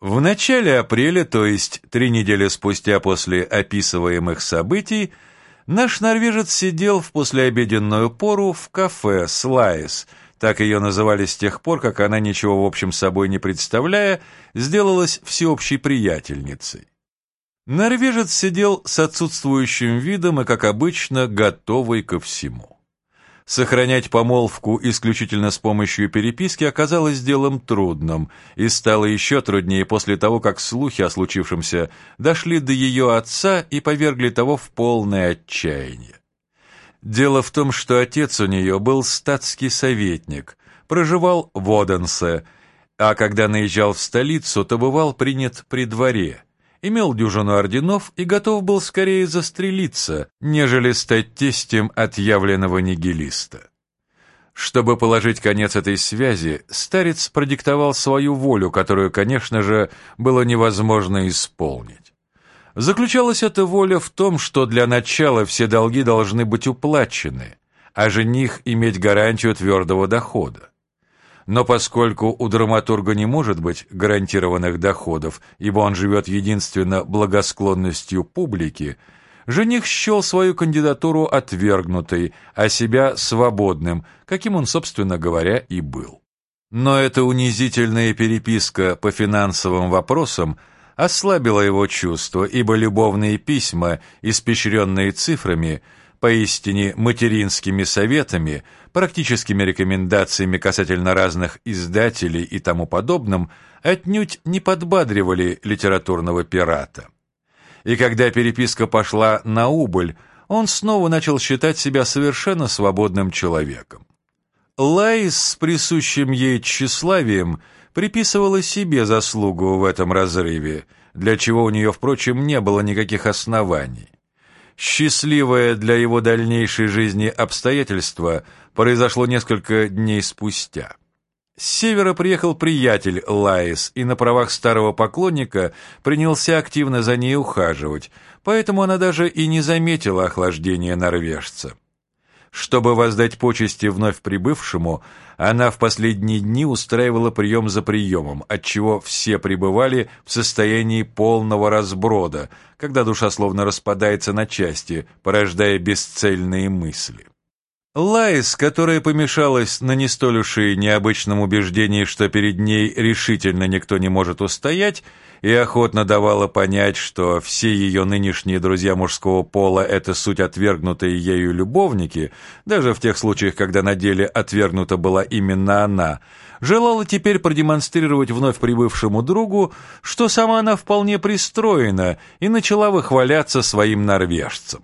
В начале апреля, то есть три недели спустя после описываемых событий, наш норвежец сидел в послеобеденную пору в кафе «Слайс», так ее называли с тех пор, как она, ничего в общем собой не представляя, сделалась всеобщей приятельницей. Норвежец сидел с отсутствующим видом и, как обычно, готовый ко всему. Сохранять помолвку исключительно с помощью переписки оказалось делом трудным и стало еще труднее после того, как слухи о случившемся дошли до ее отца и повергли того в полное отчаяние. Дело в том, что отец у нее был статский советник, проживал в Оденсе, а когда наезжал в столицу, то бывал принят при дворе – имел дюжину орденов и готов был скорее застрелиться, нежели стать тестем отъявленного нигилиста. Чтобы положить конец этой связи, старец продиктовал свою волю, которую, конечно же, было невозможно исполнить. Заключалась эта воля в том, что для начала все долги должны быть уплачены, а жених иметь гарантию твердого дохода. Но поскольку у драматурга не может быть гарантированных доходов, ибо он живет единственно благосклонностью публики, жених счел свою кандидатуру отвергнутой, а себя свободным, каким он, собственно говоря, и был. Но эта унизительная переписка по финансовым вопросам ослабила его чувства, ибо любовные письма, испещренные цифрами, поистине материнскими советами, практическими рекомендациями касательно разных издателей и тому подобным, отнюдь не подбадривали литературного пирата. И когда переписка пошла на убыль, он снова начал считать себя совершенно свободным человеком. Лаис с присущим ей тщеславием приписывала себе заслугу в этом разрыве, для чего у нее, впрочем, не было никаких оснований. Счастливое для его дальнейшей жизни обстоятельство произошло несколько дней спустя. С севера приехал приятель Лаис и на правах старого поклонника принялся активно за ней ухаживать, поэтому она даже и не заметила охлаждения норвежца. Чтобы воздать почести вновь прибывшему, она в последние дни устраивала прием за приемом, отчего все пребывали в состоянии полного разброда, когда душа словно распадается на части, порождая бесцельные мысли. Лайс, которая помешалась на не столь уж и необычном убеждении, что перед ней решительно никто не может устоять, и охотно давала понять, что все ее нынешние друзья мужского пола — это суть отвергнутые ею любовники, даже в тех случаях, когда на деле отвергнута была именно она, желала теперь продемонстрировать вновь прибывшему другу, что сама она вполне пристроена, и начала выхваляться своим норвежцем.